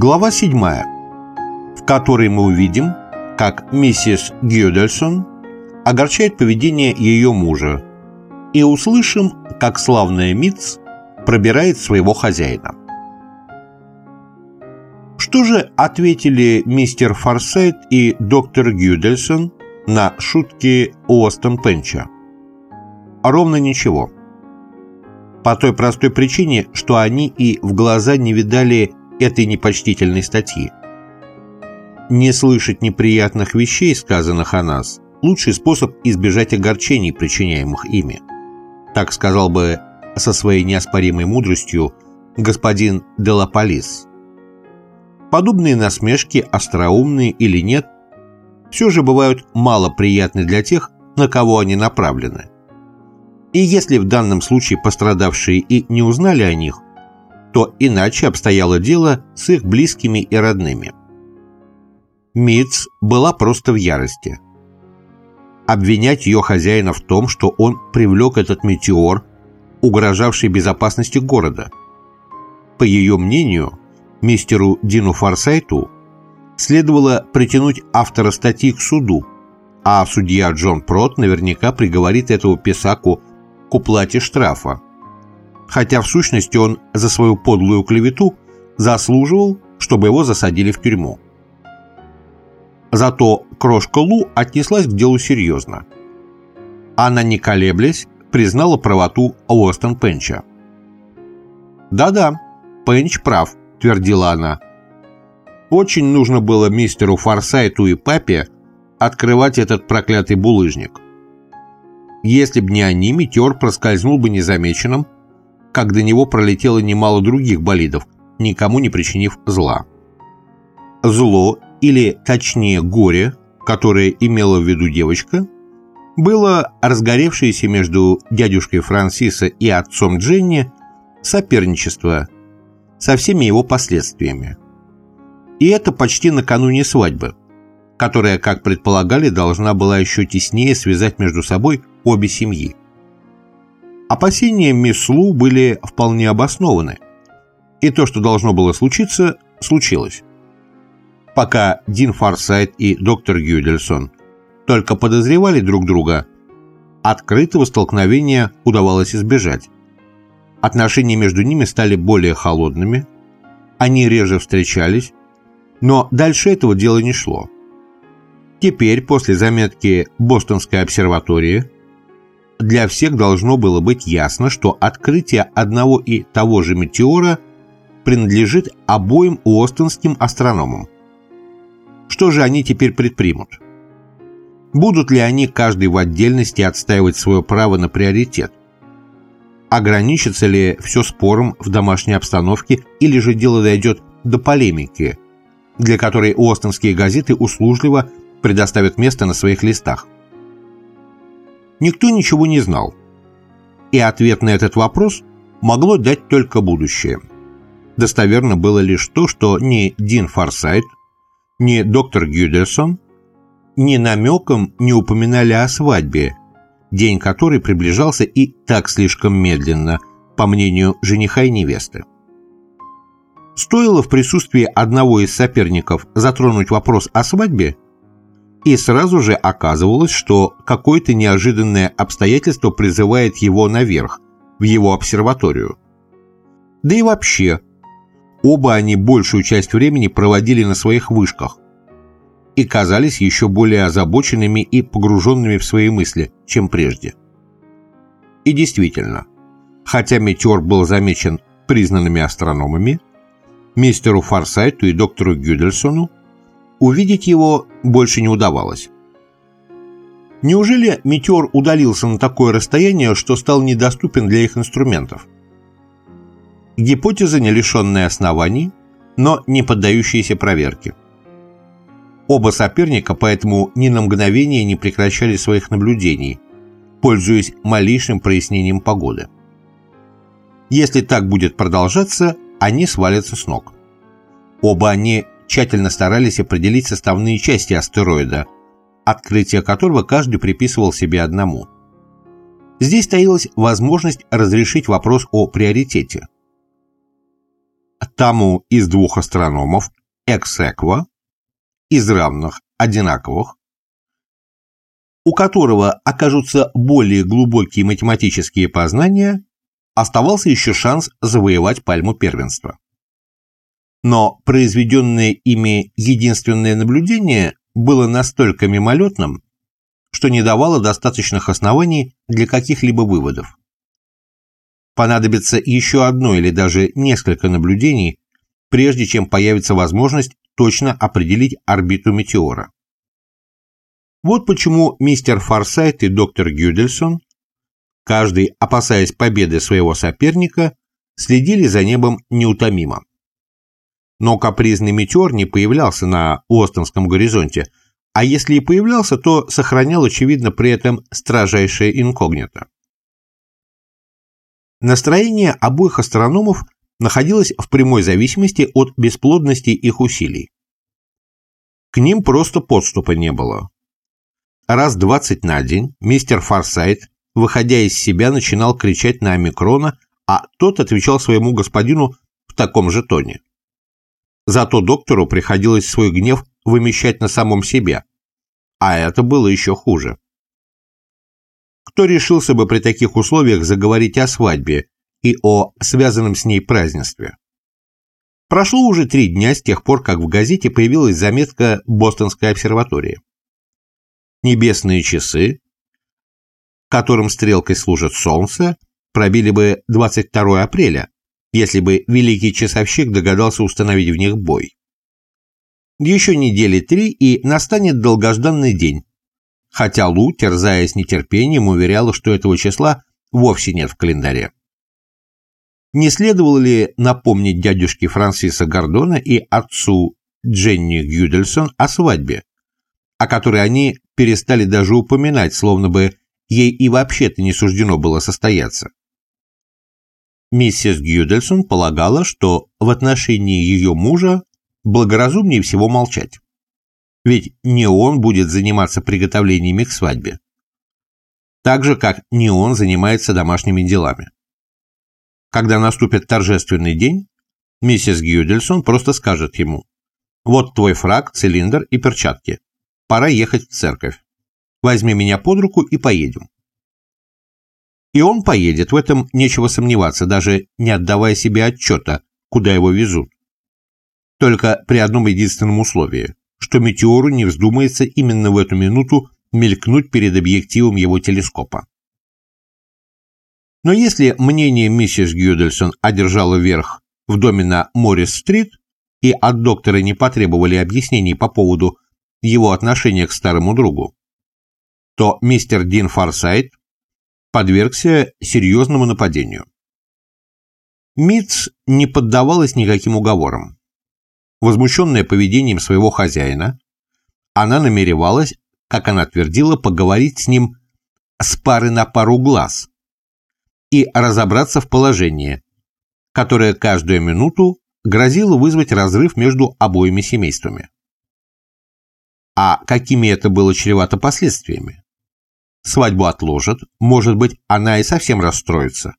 Глава 7, в которой мы увидим, как миссис Гюдельсон огорчает поведение ее мужа, и услышим, как славная Митц пробирает своего хозяина. Что же ответили мистер Форсайт и доктор Гюдельсон на шутки Уостон Пенча? Ровно ничего. По той простой причине, что они и в глаза не видали этой непочтительной статьи. Не слышать неприятных вещей, сказанных о нас, лучший способ избежать огорчений, причиняемых ими. Так сказал бы со своей неоспоримой мудростью господин Делаполис. Подобные насмешки, остроумные или нет, все же бывают мало приятны для тех, на кого они направлены. И если в данном случае пострадавшие и не узнали о них, то иначе обстояло дело с их близкими и родными. Митц была просто в ярости. Обвинять ее хозяина в том, что он привлек этот метеор, угрожавший безопасности города. По ее мнению, мистеру Дину Форсайту следовало притянуть автора статьи к суду, а судья Джон Прот наверняка приговорит этого писаку к уплате штрафа, хотя в сущности он за свою подлую клевету заслуживал, чтобы его засадили в тюрьму. Зато крошка Лу отнеслась к делу серьезно. Она, не колеблясь, признала правоту Уостон Пенча. «Да-да, Пенч прав», — твердила она. «Очень нужно было мистеру Форсайту и папе открывать этот проклятый булыжник. Если б не они, метеор проскользнул бы незамеченным, как до него пролетело немало других болидов, никому не причинив зла. Зло, или точнее горе, которое имела в виду девочка, было разгоревшееся между дядюшкой Франсиса и отцом Дженни соперничество со всеми его последствиями. И это почти накануне свадьбы, которая, как предполагали, должна была еще теснее связать между собой обе семьи. Опасения мисс Лу были вполне обоснованы, и то, что должно было случиться, случилось. Пока Дин Фарсайт и доктор Гюдельсон только подозревали друг друга, открытого столкновения удавалось избежать. Отношения между ними стали более холодными, они реже встречались, но дальше этого дела не шло. Теперь, после заметки Бостонской обсерватории, для всех должно было быть ясно, что открытие одного и того же метеора принадлежит обоим уостонским астрономам. Что же они теперь предпримут? Будут ли они каждый в отдельности отстаивать свое право на приоритет? Ограничится ли все спором в домашней обстановке или же дело дойдет до полемики, для которой уостонские газеты услужливо предоставят место на своих листах? Никто ничего не знал. И ответ на этот вопрос могло дать только будущее. Достоверно было лишь то, что ни Дин Форсайт, ни доктор Гюдерсон ни намеком не упоминали о свадьбе, день которой приближался и так слишком медленно, по мнению жениха и невесты. Стоило в присутствии одного из соперников затронуть вопрос о свадьбе, и сразу же оказывалось, что какое-то неожиданное обстоятельство призывает его наверх, в его обсерваторию. Да и вообще, оба они большую часть времени проводили на своих вышках и казались еще более озабоченными и погруженными в свои мысли, чем прежде. И действительно, хотя метеор был замечен признанными астрономами, мистеру Форсайту и доктору Гюдельсону Увидеть его больше не удавалось. Неужели метеор удалился на такое расстояние, что стал недоступен для их инструментов? Гипотеза, не лишенная оснований, но не поддающаяся проверке. Оба соперника поэтому ни на мгновение не прекращали своих наблюдений, пользуясь малейшим прояснением погоды. Если так будет продолжаться, они свалятся с ног. Оба они тщательно старались определить составные части астероида, открытие которого каждый приписывал себе одному. Здесь таилась возможность разрешить вопрос о приоритете. тому из двух астрономов экс-экво, из равных, одинаковых, у которого окажутся более глубокие математические познания, оставался еще шанс завоевать пальму первенства. Но произведенное ими единственное наблюдение было настолько мимолетным, что не давало достаточных оснований для каких-либо выводов. Понадобится еще одно или даже несколько наблюдений, прежде чем появится возможность точно определить орбиту метеора. Вот почему мистер Форсайт и доктор Гюдельсон, каждый опасаясь победы своего соперника, следили за небом неутомимо. Но капризный метеор не появлялся на Остонском горизонте, а если и появлялся, то сохранял, очевидно, при этом строжайшее инкогнито. Настроение обоих астрономов находилось в прямой зависимости от бесплодности их усилий. К ним просто подступа не было. Раз двадцать на день мистер Форсайт, выходя из себя, начинал кричать на омикрона, а тот отвечал своему господину в таком же тоне. Зато доктору приходилось свой гнев вымещать на самом себе, а это было еще хуже. Кто решился бы при таких условиях заговорить о свадьбе и о связанном с ней празднестве? Прошло уже три дня с тех пор, как в газете появилась заметка Бостонской обсерватории. Небесные часы, которым стрелкой служит солнце, пробили бы 22 апреля, если бы великий часовщик догадался установить в них бой. Еще недели три, и настанет долгожданный день, хотя Лу, терзаясь нетерпением, уверяла, что этого числа вовсе нет в календаре. Не следовало ли напомнить дядюшке Франсиса Гордона и отцу Дженни Гюдельсон о свадьбе, о которой они перестали даже упоминать, словно бы ей и вообще-то не суждено было состояться. Миссис Гюдельсон полагала, что в отношении ее мужа благоразумнее всего молчать. Ведь не он будет заниматься приготовлениями к свадьбе. Так же, как не он занимается домашними делами. Когда наступит торжественный день, миссис Гюдельсон просто скажет ему «Вот твой фраг, цилиндр и перчатки. Пора ехать в церковь. Возьми меня под руку и поедем». И он поедет, в этом нечего сомневаться, даже не отдавая себе отчета, куда его везут. Только при одном единственном условии, что метеору не вздумается именно в эту минуту мелькнуть перед объективом его телескопа. Но если мнение миссис Гюдельсон одержало верх в доме на Моррис-стрит, и от доктора не потребовали объяснений по поводу его отношения к старому другу, то мистер Дин Форсайт подвергся серьезному нападению. Митц не поддавалась никаким уговорам. Возмущенная поведением своего хозяина, она намеревалась, как она твердила, поговорить с ним с пары на пару глаз и разобраться в положении, которое каждую минуту грозило вызвать разрыв между обоими семействами. А какими это было чревато последствиями? Свадьбу отложат, может быть, она и совсем расстроится.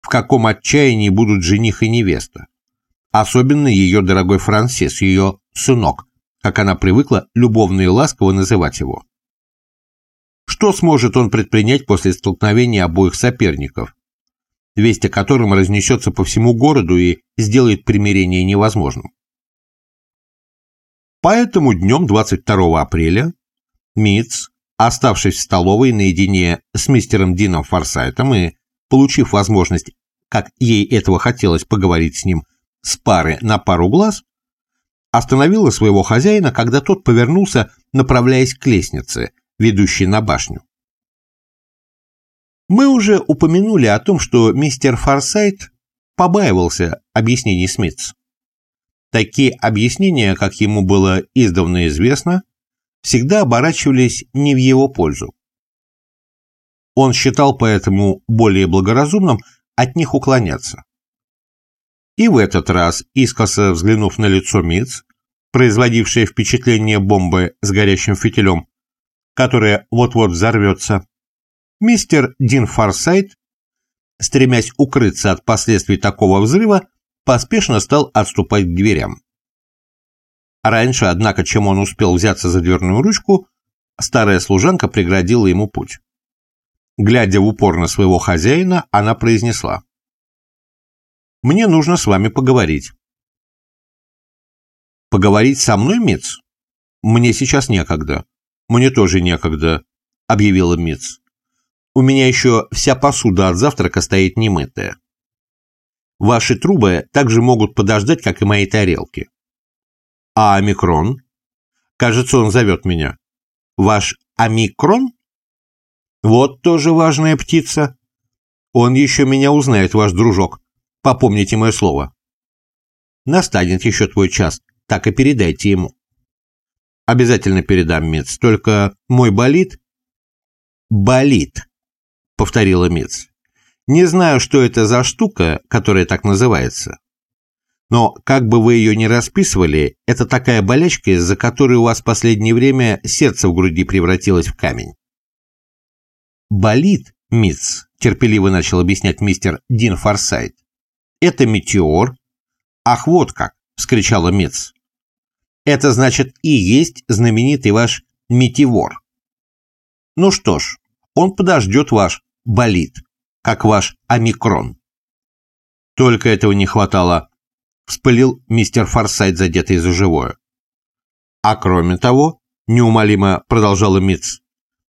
В каком отчаянии будут жених и невеста? Особенно ее дорогой Франсис, ее сынок, как она привыкла любовно и ласково называть его. Что сможет он предпринять после столкновения обоих соперников, весть о котором разнесется по всему городу и сделает примирение невозможным? Поэтому днем 22 апреля Митц, Оставшись в столовой наедине с мистером Дином Форсайтом и получив возможность, как ей этого хотелось поговорить с ним, с пары на пару глаз, остановила своего хозяина, когда тот повернулся, направляясь к лестнице, ведущей на башню. Мы уже упомянули о том, что мистер Форсайт побаивался объяснений Смитс. Такие объяснения, как ему было издавна известно, всегда оборачивались не в его пользу. Он считал поэтому более благоразумным от них уклоняться. И в этот раз, искоса взглянув на лицо Митц, производившее впечатление бомбы с горящим фитилем, которая вот-вот взорвется, мистер Дин Фарсайт, стремясь укрыться от последствий такого взрыва, поспешно стал отступать к дверям. Раньше, однако, чем он успел взяться за дверную ручку, старая служанка преградила ему путь. Глядя в упор на своего хозяина, она произнесла. «Мне нужно с вами поговорить». «Поговорить со мной, Митц? Мне сейчас некогда». «Мне тоже некогда», — объявила Митц. «У меня еще вся посуда от завтрака стоит немытая. Ваши трубы также могут подождать, как и мои тарелки. А омикрон? Кажется, он зовет меня. Ваш омикрон? Вот тоже важная птица. Он еще меня узнает, ваш дружок. Попомните мое слово. Настанет еще твой час, так и передайте ему. Обязательно передам, Мец, только мой болит... Болит, повторила Мец. Не знаю, что это за штука, которая так называется. Но, как бы вы ее ни расписывали, это такая болячка, из-за которой у вас в последнее время сердце в груди превратилось в камень. «Болит, мисс», — терпеливо начал объяснять мистер Дин Форсайт. «Это метеор». «Ах, вот как!» — вскричала Митц. «Это значит и есть знаменитый ваш метеор». «Ну что ж, он подождет ваш болит, как ваш омикрон». Только этого не хватало вспылил мистер Форсайт, задетый за живое. А кроме того, неумолимо продолжала Митц,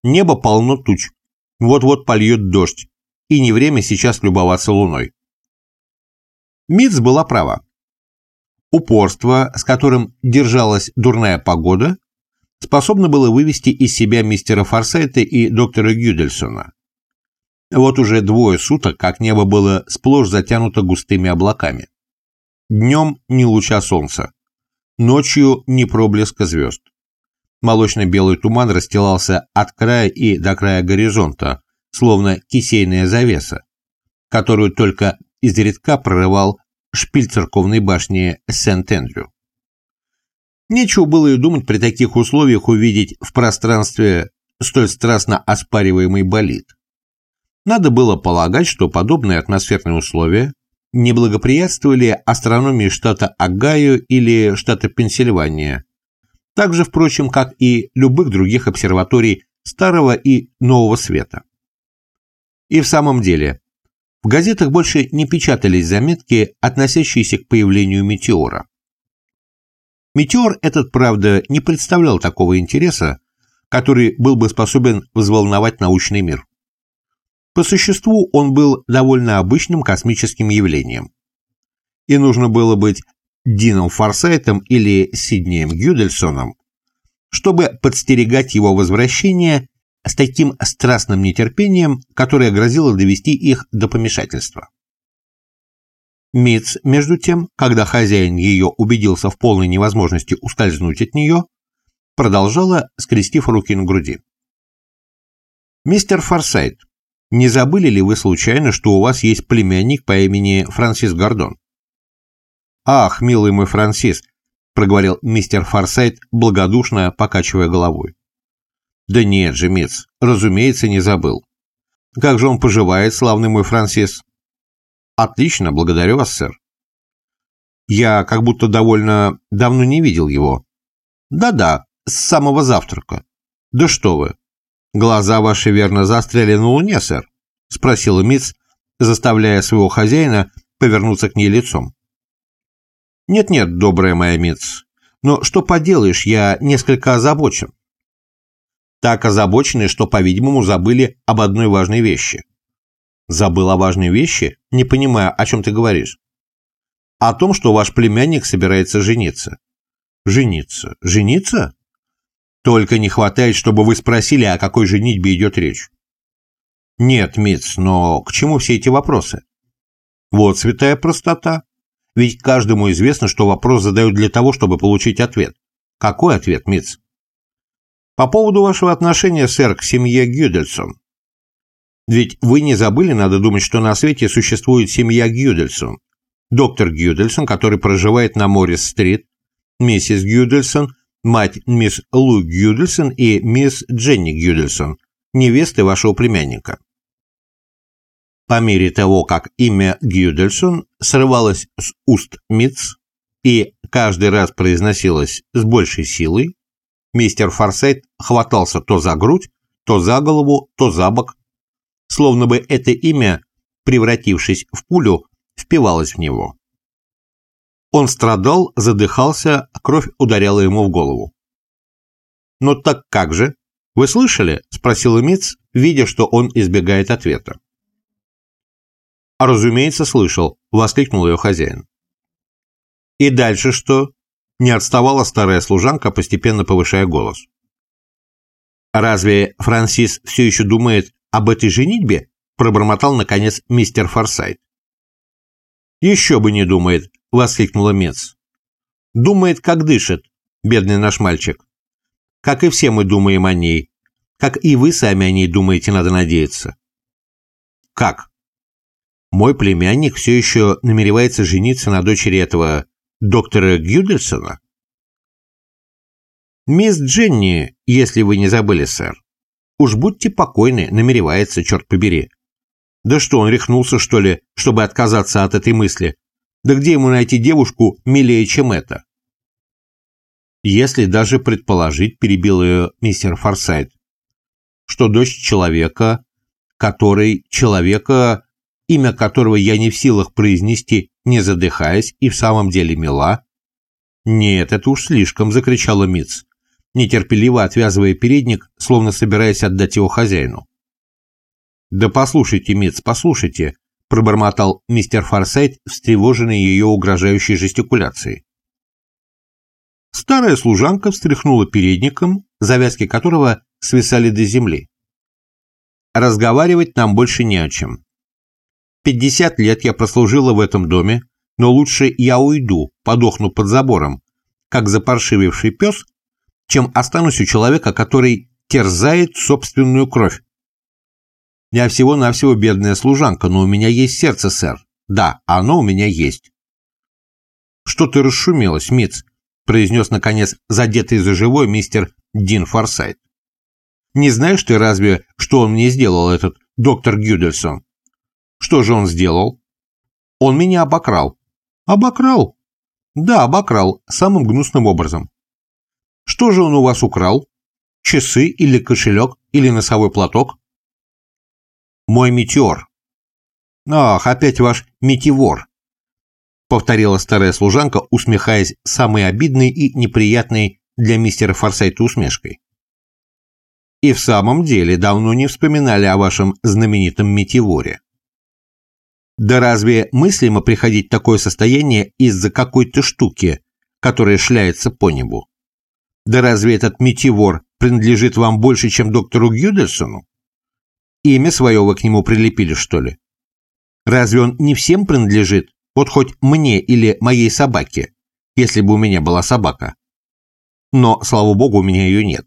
небо полно туч, вот-вот польет дождь, и не время сейчас любоваться луной. Митц была права. Упорство, с которым держалась дурная погода, способно было вывести из себя мистера Форсайта и доктора Гюдельсона. Вот уже двое суток, как небо было сплошь затянуто густыми облаками. Днем ни луча солнца, ночью ни проблеска звезд. Молочно-белый туман расстилался от края и до края горизонта, словно кисейная завеса, которую только изредка прорывал шпиль церковной башни Сент-Эндрю. Нечего было и думать при таких условиях увидеть в пространстве столь страстно оспариваемый болид. Надо было полагать, что подобные атмосферные условия не благоприятствовали астрономии штата Огайо или штата Пенсильвания, так же, впрочем, как и любых других обсерваторий Старого и Нового Света. И в самом деле, в газетах больше не печатались заметки, относящиеся к появлению метеора. Метеор этот, правда, не представлял такого интереса, который был бы способен взволновать научный мир. По существу он был довольно обычным космическим явлением. И нужно было быть Дином Форсайтом или Сиднеем Гюдельсоном, чтобы подстерегать его возвращение с таким страстным нетерпением, которое грозило довести их до помешательства. Митц, между тем, когда хозяин ее убедился в полной невозможности ускользнуть от нее, продолжала, скрестив руки на груди. «Мистер Форсайт, не забыли ли вы случайно, что у вас есть племянник по имени Франсис Гордон? «Ах, милый мой Франсис», — проговорил мистер Форсайт, благодушно покачивая головой. «Да нет же, Митц, разумеется, не забыл. Как же он поживает, славный мой Франсис?» «Отлично, благодарю вас, сэр». «Я как будто довольно давно не видел его». «Да-да, с самого завтрака». «Да что вы, «Глаза ваши верно застряли на луне, сэр?» — спросила Митц, заставляя своего хозяина повернуться к ней лицом. «Нет-нет, добрая моя Митц, но что поделаешь, я несколько озабочен». Так озабочены, что, по-видимому, забыли об одной важной вещи. «Забыл о важной вещи? Не понимаю, о чем ты говоришь?» «О том, что ваш племянник собирается жениться». «Жениться? Жениться?» Только не хватает, чтобы вы спросили, о какой женитьбе идет речь. Нет, Митц, но к чему все эти вопросы? Вот святая простота. Ведь каждому известно, что вопрос задают для того, чтобы получить ответ. Какой ответ, Митц? По поводу вашего отношения, сэр, к семье Гюдельсон. Ведь вы не забыли, надо думать, что на свете существует семья Гюдельсон. Доктор Гюдельсон, который проживает на Моррис-стрит, миссис Гюдельсон – мать мисс Лу Гюдельсон и мисс Дженни Гюдельсон, невесты вашего племянника. по мере того, как имя Гюдельсон срывалось с уст Митц и каждый раз произносилось с большей силой, мистер Форсайт хватался то за грудь, то за голову, то за бок, словно бы это имя, превратившись в пулю, впивалось в него. Он страдал, задыхался, кровь ударяла ему в голову. «Но «Ну так как же? Вы слышали?» – спросил Митц, видя, что он избегает ответа. «А разумеется, слышал», – воскликнул ее хозяин. «И дальше что?» – не отставала старая служанка, постепенно повышая голос. «Разве Франсис все еще думает об этой женитьбе?» – пробормотал, наконец, мистер Форсайт. «Еще бы не думает», — воскликнула Мец. «Думает, как дышит, бедный наш мальчик. Как и все мы думаем о ней. Как и вы сами о ней думаете, надо надеяться». «Как?» «Мой племянник все еще намеревается жениться на дочери этого доктора Гюдельсона?» «Мисс Дженни, если вы не забыли, сэр. Уж будьте покойны, намеревается, черт побери. Да что, он рехнулся, что ли, чтобы отказаться от этой мысли? Да где ему найти девушку милее, чем это? Если даже предположить, перебил ее мистер Форсайт, что дочь человека, который человека, имя которого я не в силах произнести, не задыхаясь, и в самом деле мила? Нет, это уж слишком, закричала Митц, нетерпеливо отвязывая передник, словно собираясь отдать его хозяину. «Да послушайте, Митц, послушайте», – пробормотал мистер Форсайт, встревоженный ее угрожающей жестикуляцией. Старая служанка встряхнула передником, завязки которого свисали до земли. «Разговаривать нам больше не о чем. Пятьдесят лет я прослужила в этом доме, но лучше я уйду, подохну под забором, как запаршививший пес, чем останусь у человека, который терзает собственную кровь. Я всего-навсего бедная служанка, но у меня есть сердце, сэр. Да, оно у меня есть. Что ты расшумелась, Митц? произнес, наконец, задетый за живой мистер Дин Форсайт. Не знаешь ты разве, что он мне сделал, этот доктор Гюдельсон? Что же он сделал? Он меня обокрал. Обокрал? Да, обокрал, самым гнусным образом. Что же он у вас украл? Часы или кошелек или носовой платок? Мой метеор». «Ах, опять ваш метеор», — повторила старая служанка, усмехаясь самой обидной и неприятной для мистера Форсайта усмешкой. «И в самом деле давно не вспоминали о вашем знаменитом метеоре. Да разве мыслимо приходить в такое состояние из-за какой-то штуки, которая шляется по небу? Да разве этот метеор принадлежит вам больше, чем доктору Гюдельсону? Имя свое вы к нему прилепили, что ли? Разве он не всем принадлежит? Вот хоть мне или моей собаке, если бы у меня была собака. Но, слава богу, у меня ее нет.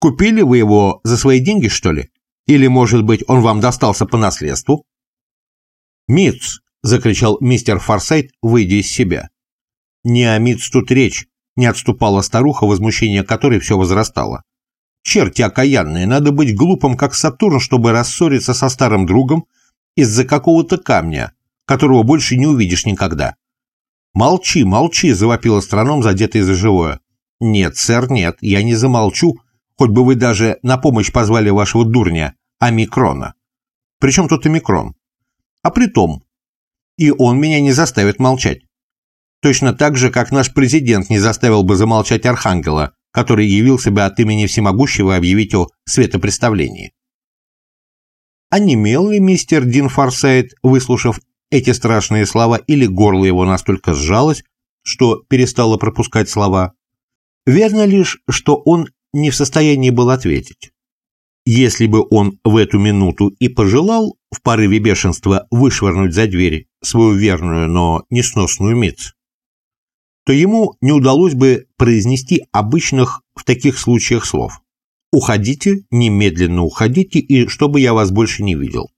Купили вы его за свои деньги, что ли? Или, может быть, он вам достался по наследству? «Митц!» — закричал мистер Форсайт, выйдя из себя. «Не о Митц тут речь», — не отступала старуха, возмущение которой все возрастало. Черти окаянные, надо быть глупым, как Сатурн, чтобы рассориться со старым другом из-за какого-то камня, которого больше не увидишь никогда. «Молчи, молчи!» – завопил астроном, задетый за живое. «Нет, сэр, нет, я не замолчу, хоть бы вы даже на помощь позвали вашего дурня, Омикрона. Причем тут Омикрон? А при том, и он меня не заставит молчать. Точно так же, как наш президент не заставил бы замолчать Архангела, который явился бы от имени всемогущего объявить о светопреставлении. Онемел ли мистер Дин Форсайт, выслушав эти страшные слова, или горло его настолько сжалось, что перестало пропускать слова? Верно лишь, что он не в состоянии был ответить. Если бы он в эту минуту и пожелал в порыве бешенства вышвырнуть за дверь свою верную, но несносную миц, то ему не удалось бы произнести обычных в таких случаях слов. «Уходите, немедленно уходите, и чтобы я вас больше не видел».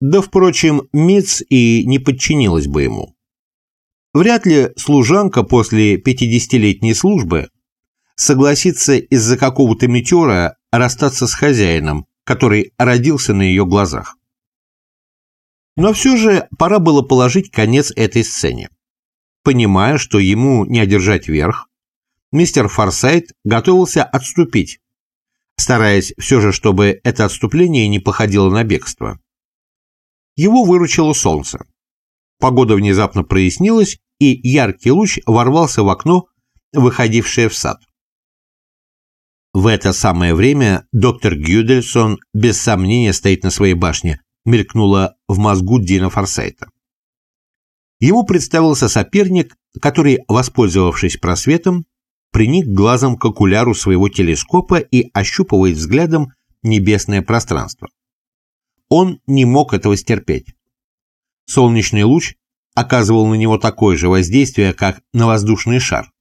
Да, впрочем, Митц и не подчинилась бы ему. Вряд ли служанка после пятидесятилетней службы согласится из-за какого-то метеора расстаться с хозяином, который родился на ее глазах. Но все же пора было положить конец этой сцене. Понимая, что ему не одержать верх, мистер Форсайт готовился отступить, стараясь все же, чтобы это отступление не походило на бегство. Его выручило солнце. Погода внезапно прояснилась, и яркий луч ворвался в окно, выходившее в сад. В это самое время доктор Гюдельсон без сомнения стоит на своей башне, мелькнуло в мозгу Дина Форсайта. Ему представился соперник, который, воспользовавшись просветом, приник глазом к окуляру своего телескопа и ощупывает взглядом небесное пространство. Он не мог этого стерпеть. Солнечный луч оказывал на него такое же воздействие, как на воздушный шар.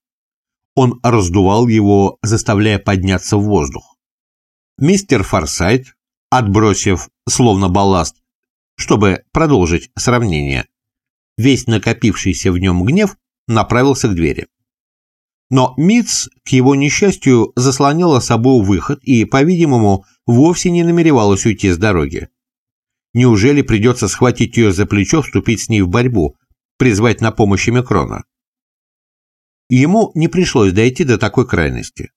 Он раздувал его, заставляя подняться в воздух. Мистер Форсайт, отбросив словно балласт, чтобы продолжить сравнение, весь накопившийся в нем гнев направился к двери. Но Митц, к его несчастью, заслоняла собой выход и, по-видимому, вовсе не намеревалась уйти с дороги. Неужели придется схватить ее за плечо, вступить с ней в борьбу, призвать на помощь Микрона? Ему не пришлось дойти до такой крайности.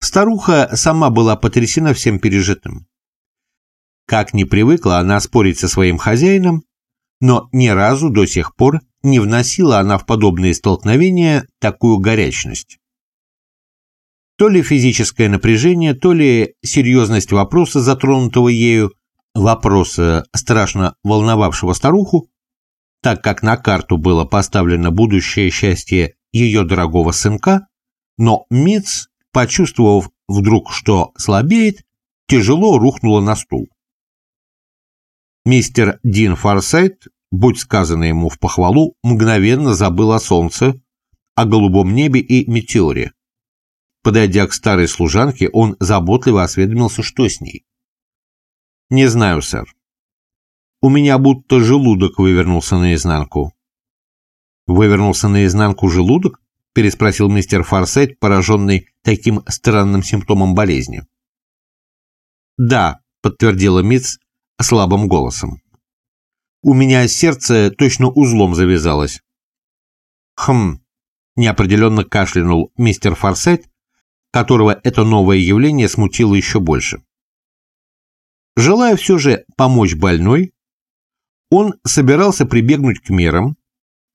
Старуха сама была потрясена всем пережитым. Как не привыкла она спорить со своим хозяином, но ни разу до сих пор не вносила она в подобные столкновения такую горячность. То ли физическое напряжение, то ли серьезность вопроса, затронутого ею, вопроса, страшно волновавшего старуху, так как на карту было поставлено будущее счастье ее дорогого сынка, но Митц, почувствовав вдруг, что слабеет, тяжело рухнула на стул. Мистер Дин Форсайт, будь сказано ему в похвалу, мгновенно забыл о солнце, о голубом небе и метеоре. Подойдя к старой служанке, он заботливо осведомился, что с ней. «Не знаю, сэр. У меня будто желудок вывернулся наизнанку. «Вывернулся наизнанку желудок?» – переспросил мистер Форсайт, пораженный таким странным симптомом болезни. «Да», – подтвердила Митц слабым голосом. «У меня сердце точно узлом завязалось». «Хм», – неопределенно кашлянул мистер Форсайт, которого это новое явление смутило еще больше. Желая все же помочь больной, он собирался прибегнуть к мерам,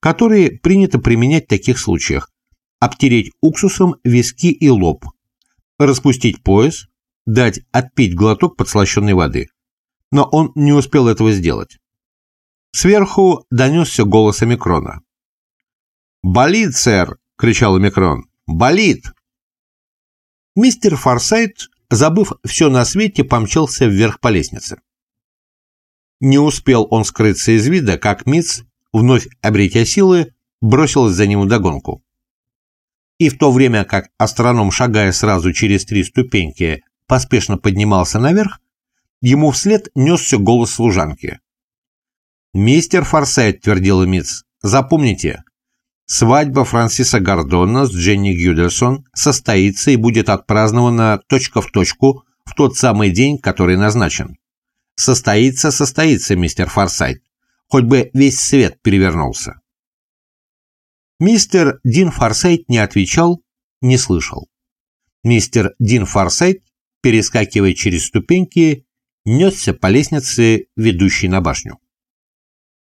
которые принято применять в таких случаях. Обтереть уксусом виски и лоб, распустить пояс, дать отпить глоток подслащенной воды. Но он не успел этого сделать. Сверху донесся голос Омикрона. «Болит, сэр!» — кричал Омикрон. «Болит!» Мистер Форсайт, забыв все на свете, помчался вверх по лестнице. Не успел он скрыться из вида, как Митц вновь обретя силы, бросилась за ним вдогонку. И в то время как астроном, шагая сразу через три ступеньки, поспешно поднимался наверх, ему вслед несся голос служанки. «Мистер Форсайт», — твердил Митц, — «запомните, свадьба Франсиса Гордона с Дженни Гюдерсон состоится и будет отпразднована точка в точку в тот самый день, который назначен. Состоится, состоится, мистер Форсайт хоть бы весь свет перевернулся. Мистер Дин Форсайт не отвечал, не слышал. Мистер Дин Форсайт, перескакивая через ступеньки, несся по лестнице, ведущей на башню.